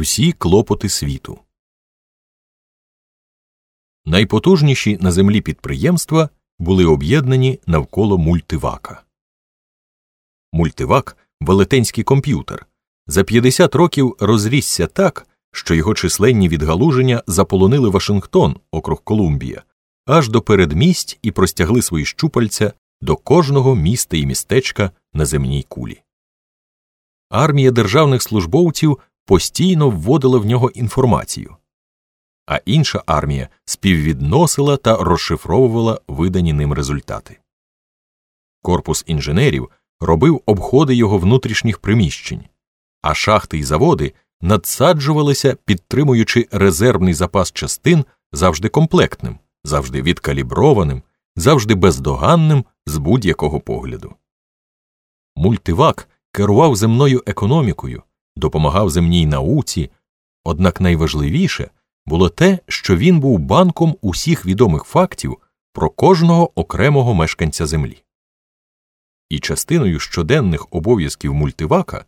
Всі клопоти світу. Найпотужніші на землі підприємства були об'єднані навколо мультивака. Мультивак велетенський комп'ютер. За 50 років розрісся так, що його численні відгалуження заполонили Вашингтон, округ Колумбія, аж до передмість і простягли свої щупальця до кожного міста і містечка на земній кулі. Армія державних службовців постійно вводила в нього інформацію, а інша армія співвідносила та розшифровувала видані ним результати. Корпус інженерів робив обходи його внутрішніх приміщень, а шахти й заводи надсаджувалися, підтримуючи резервний запас частин завжди комплектним, завжди відкаліброваним, завжди бездоганним з будь-якого погляду. Мультивак керував земною економікою, допомагав земній науці, однак найважливіше було те, що він був банком усіх відомих фактів про кожного окремого мешканця землі. І частиною щоденних обов'язків мультивака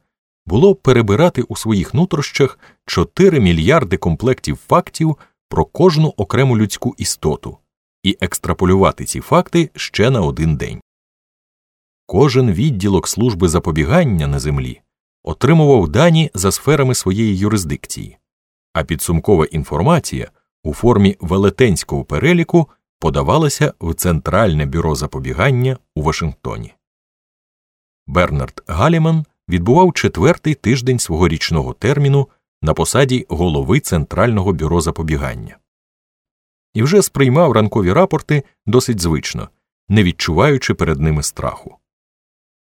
було перебирати у своїх нутрощах 4 мільярди комплектів фактів про кожну окрему людську істоту і екстраполювати ці факти ще на один день. Кожен відділок служби запобігання на землі отримував дані за сферами своєї юрисдикції, а підсумкова інформація у формі велетенського переліку подавалася в Центральне бюро запобігання у Вашингтоні. Бернард Галіман відбував четвертий тиждень свого річного терміну на посаді голови Центрального бюро запобігання і вже сприймав ранкові рапорти досить звично, не відчуваючи перед ними страху.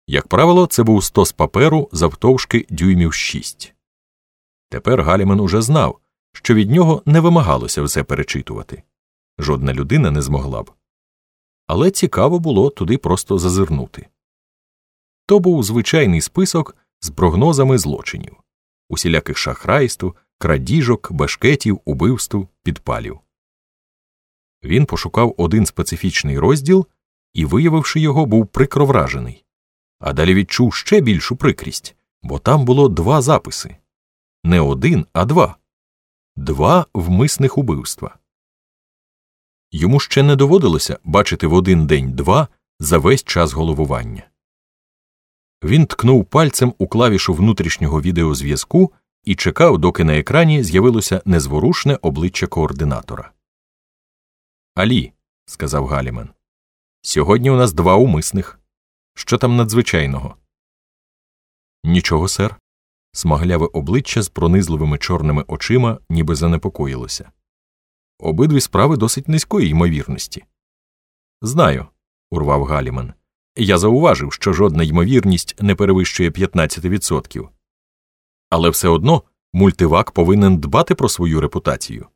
Як правило, це був стос паперу завтовшки дюймів шість. Тепер Галіман уже знав, що від нього не вимагалося все перечитувати жодна людина не змогла б. Але цікаво було туди просто зазирнути. То був звичайний список з прогнозами злочинів усіляких шахрайств, крадіжок, башкетів, убивств, підпалів. Він пошукав один специфічний розділ і, виявивши його, був прикро вражений. А далі відчув ще більшу прикрість, бо там було два записи не один, а два два вмисних убивства. Йому ще не доводилося бачити в один день два за весь час головування. Він ткнув пальцем у клавішу внутрішнього відеозв'язку і чекав, доки на екрані з'явилося незворушне обличчя координатора. Алі, сказав Галіман. Сьогодні у нас два умисних. Що там надзвичайного? Нічого, сер. Смагляве обличчя з пронизливими чорними очима ніби занепокоїлося. Обидві справи досить низької ймовірності. Знаю, урвав Галіман. Я зауважив, що жодна ймовірність не перевищує 15%. Але все одно мультивак повинен дбати про свою репутацію.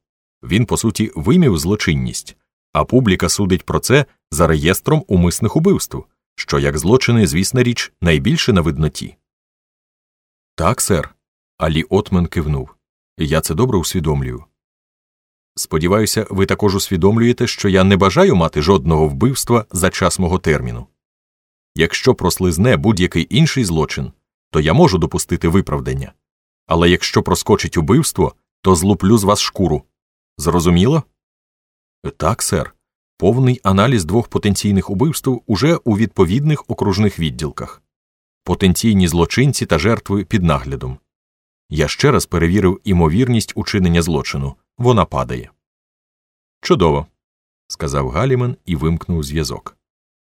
Він, по суті, вимів злочинність, а публіка судить про це за реєстром умисних убивств, що як злочини, звісна річ, найбільше на видноті. Так, сер. Алі Отмен кивнув. Я це добре усвідомлюю. Сподіваюся, ви також усвідомлюєте, що я не бажаю мати жодного вбивства за час мого терміну. Якщо прослизне будь-який інший злочин, то я можу допустити виправдання. Але якщо проскочить убивство, то злуплю з вас шкуру. Зрозуміло? Так, сер. Повний аналіз двох потенційних убивств уже у відповідних окружних відділках, потенційні злочинці та жертви під наглядом. Я ще раз перевірив імовірність учинення злочину вона падає. Чудово, сказав Галіман і вимкнув зв'язок.